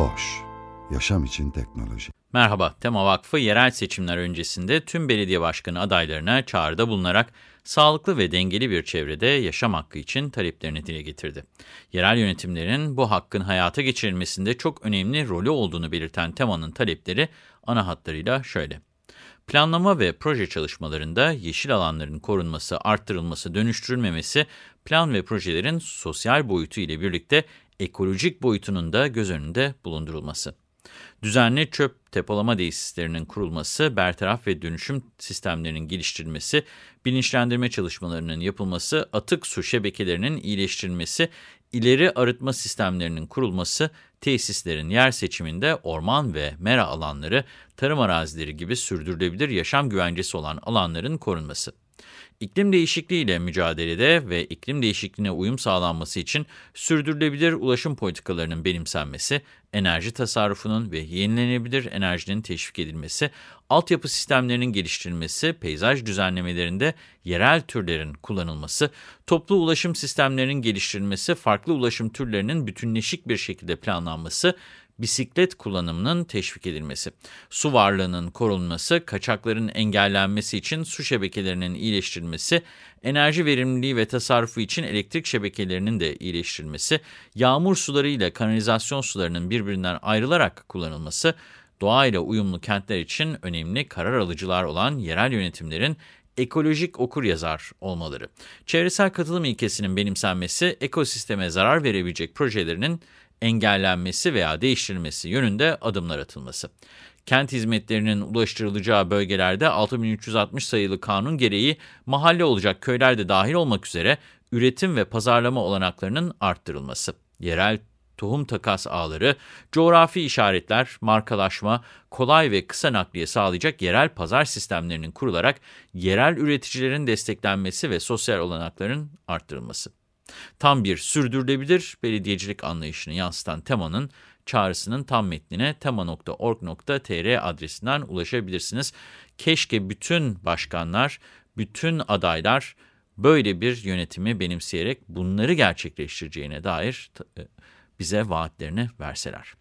Boş, yaşam için teknoloji. Merhaba, Tema Vakfı yerel seçimler öncesinde tüm belediye başkanı adaylarına çağrıda bulunarak sağlıklı ve dengeli bir çevrede yaşam hakkı için taleplerini dile getirdi. Yerel yönetimlerin bu hakkın hayata geçirilmesinde çok önemli rolü olduğunu belirten Tema'nın talepleri ana hatlarıyla şöyle. Planlama ve proje çalışmalarında yeşil alanların korunması, arttırılması, dönüştürülmemesi, plan ve projelerin sosyal boyutu ile birlikte ekolojik boyutunun da göz önünde bulundurulması. Düzenli çöp depolama tesislerinin kurulması, bertaraf ve dönüşüm sistemlerinin geliştirilmesi, bilinçlendirme çalışmalarının yapılması, atık su şebekelerinin iyileştirilmesi, ileri arıtma sistemlerinin kurulması, tesislerin yer seçiminde orman ve mera alanları, tarım arazileri gibi sürdürülebilir yaşam güvencesi olan alanların korunması. İklim değişikliğiyle mücadelede ve iklim değişikliğine uyum sağlanması için sürdürülebilir ulaşım politikalarının benimsenmesi, enerji tasarrufunun ve yenilenebilir enerjinin teşvik edilmesi, altyapı sistemlerinin geliştirilmesi, peyzaj düzenlemelerinde yerel türlerin kullanılması, toplu ulaşım sistemlerinin geliştirilmesi, farklı ulaşım türlerinin bütünleşik bir şekilde planlanması, bisiklet kullanımının teşvik edilmesi, su varlığının korunması, kaçakların engellenmesi için su şebekelerinin iyileştirilmesi, enerji verimliliği ve tasarrufu için elektrik şebekelerinin de iyileştirilmesi, yağmur suları ile kanalizasyon sularının birbirinden ayrılarak kullanılması, doğayla uyumlu kentler için önemli karar alıcılar olan yerel yönetimlerin ekolojik okur yazar olmaları, çevresel katılım ilkesinin benimsenmesi, ekosisteme zarar verebilecek projelerinin engellenmesi veya değiştirilmesi yönünde adımlar atılması. Kent hizmetlerinin ulaştırılacağı bölgelerde 6360 sayılı kanun gereği mahalle olacak köylerde dahil olmak üzere üretim ve pazarlama olanaklarının arttırılması. Yerel tohum takas ağları, coğrafi işaretler, markalaşma, kolay ve kısa nakliye sağlayacak yerel pazar sistemlerinin kurularak yerel üreticilerin desteklenmesi ve sosyal olanakların arttırılması. Tam bir sürdürülebilir belediyecilik anlayışını yansıtan temanın çağrısının tam metnine tema.org.tr adresinden ulaşabilirsiniz. Keşke bütün başkanlar, bütün adaylar böyle bir yönetimi benimseyerek bunları gerçekleştireceğine dair e, bize vaatlerini verseler.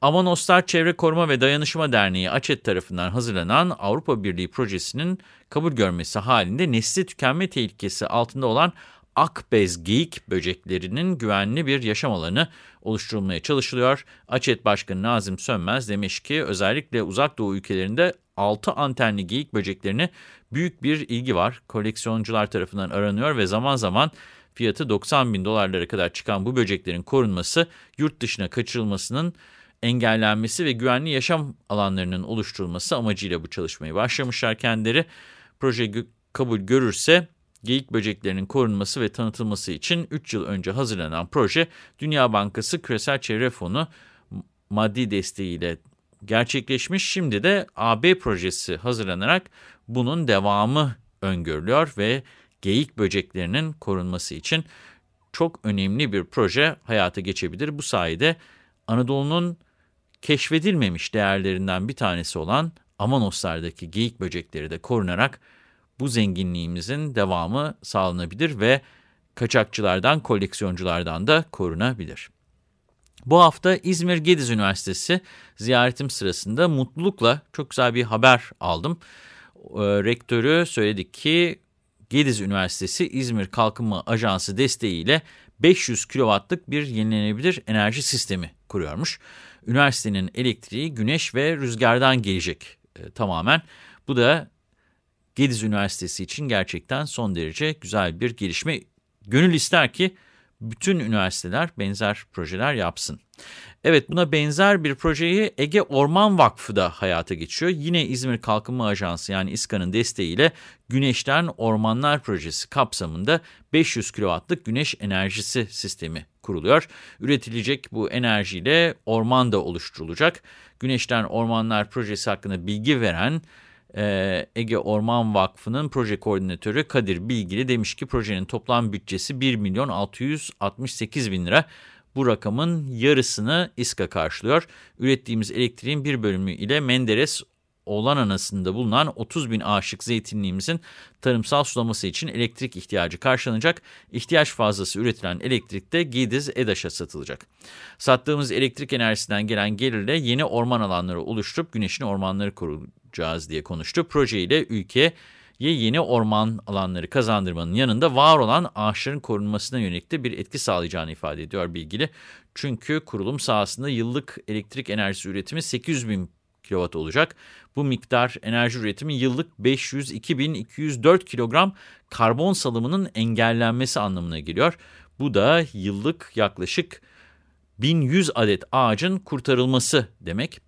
Amanoslar Çevre Koruma ve Dayanışma Derneği AÇET tarafından hazırlanan Avrupa Birliği projesinin kabul görmesi halinde nesli tükenme tehlikesi altında olan akbez geyik böceklerinin güvenli bir yaşam alanı oluşturulmaya çalışılıyor. AÇET Başkanı Nazım Sönmez demiş ki özellikle uzak doğu ülkelerinde 6 antenli geyik böceklerine büyük bir ilgi var. Koleksiyoncular tarafından aranıyor ve zaman zaman fiyatı 90 bin dolarlara kadar çıkan bu böceklerin korunması, yurt dışına kaçırılmasının engellenmesi ve güvenli yaşam alanlarının oluşturulması amacıyla bu çalışmayı başlamışlar kendileri. Proje kabul görürse Geyik böceklerinin korunması ve tanıtılması için 3 yıl önce hazırlanan proje, Dünya Bankası Küresel Çevre Fonu maddi desteğiyle gerçekleşmiş. Şimdi de AB projesi hazırlanarak bunun devamı öngörülüyor ve geyik böceklerinin korunması için çok önemli bir proje hayata geçebilir. Bu sayede Anadolu'nun keşfedilmemiş değerlerinden bir tanesi olan Amanoslardaki geyik böcekleri de korunarak bu zenginliğimizin devamı sağlanabilir ve kaçakçılardan, koleksiyonculardan da korunabilir. Bu hafta İzmir Gediz Üniversitesi ziyaretim sırasında mutlulukla çok güzel bir haber aldım. Ee, rektörü söyledi ki Gediz Üniversitesi İzmir Kalkınma Ajansı desteğiyle 500 kW'lık bir yenilenebilir enerji sistemi kuruyormuş. Üniversitenin elektriği güneş ve rüzgardan gelecek e, tamamen. Bu da Gediz Üniversitesi için gerçekten son derece güzel bir gelişme. Gönül ister ki bütün üniversiteler benzer projeler yapsın. Evet buna benzer bir projeyi Ege Orman Vakfı da hayata geçiyor. Yine İzmir Kalkınma Ajansı yani İSKA'nın desteğiyle Güneşten Ormanlar Projesi kapsamında 500 kW'lık güneş enerjisi sistemi kuruluyor. Üretilecek bu enerjiyle orman da oluşturulacak. Güneşten Ormanlar Projesi hakkında bilgi veren e, Ege Orman Vakfı'nın proje koordinatörü Kadir Bilgili demiş ki projenin toplam bütçesi 1 milyon 668 bin lira. Bu rakamın yarısını İSKA karşılıyor. Ürettiğimiz elektriğin bir bölümü ile Menderes olan anasında bulunan 30 bin aşık zeytinliğimizin tarımsal sulaması için elektrik ihtiyacı karşılanacak. İhtiyaç fazlası üretilen elektrik de Gidiz EDAŞ'a satılacak. Sattığımız elektrik enerjisinden gelen gelirle yeni orman alanları oluşturup güneşin ormanları kuracağız diye konuştu. Proje ile ülkeye yeni orman alanları kazandırmanın yanında var olan ağaçların korunmasına yönelik de bir etki sağlayacağını ifade ediyor bilgili. Çünkü kurulum sahasında yıllık elektrik enerjisi üretimi 800 bin kilowatt olacak. Bu miktar enerji üretimi yıllık 502.204 kilogram karbon salımının engellenmesi anlamına geliyor. Bu da yıllık yaklaşık 1100 adet ağacın kurtarılması demek.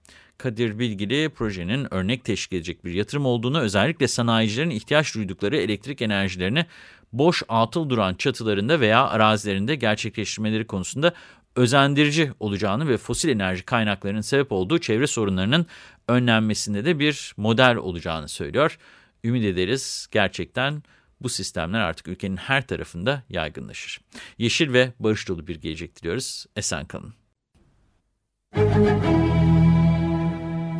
Kadir Bilgili projenin örnek teşkil edecek bir yatırım olduğunu özellikle sanayicilerin ihtiyaç duydukları elektrik enerjilerini boş atıl duran çatılarında veya arazilerinde gerçekleştirmeleri konusunda özendirici olacağını ve fosil enerji kaynaklarının sebep olduğu çevre sorunlarının önlenmesinde de bir model olacağını söylüyor. Ümit ederiz gerçekten bu sistemler artık ülkenin her tarafında yaygınlaşır. Yeşil ve barış dolu bir gelecek diliyoruz. Esen kalın.